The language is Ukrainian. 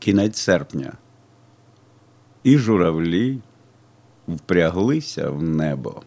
Кінець серпня. І журавлі впряглися в небо.